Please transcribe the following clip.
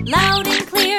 loud and clear.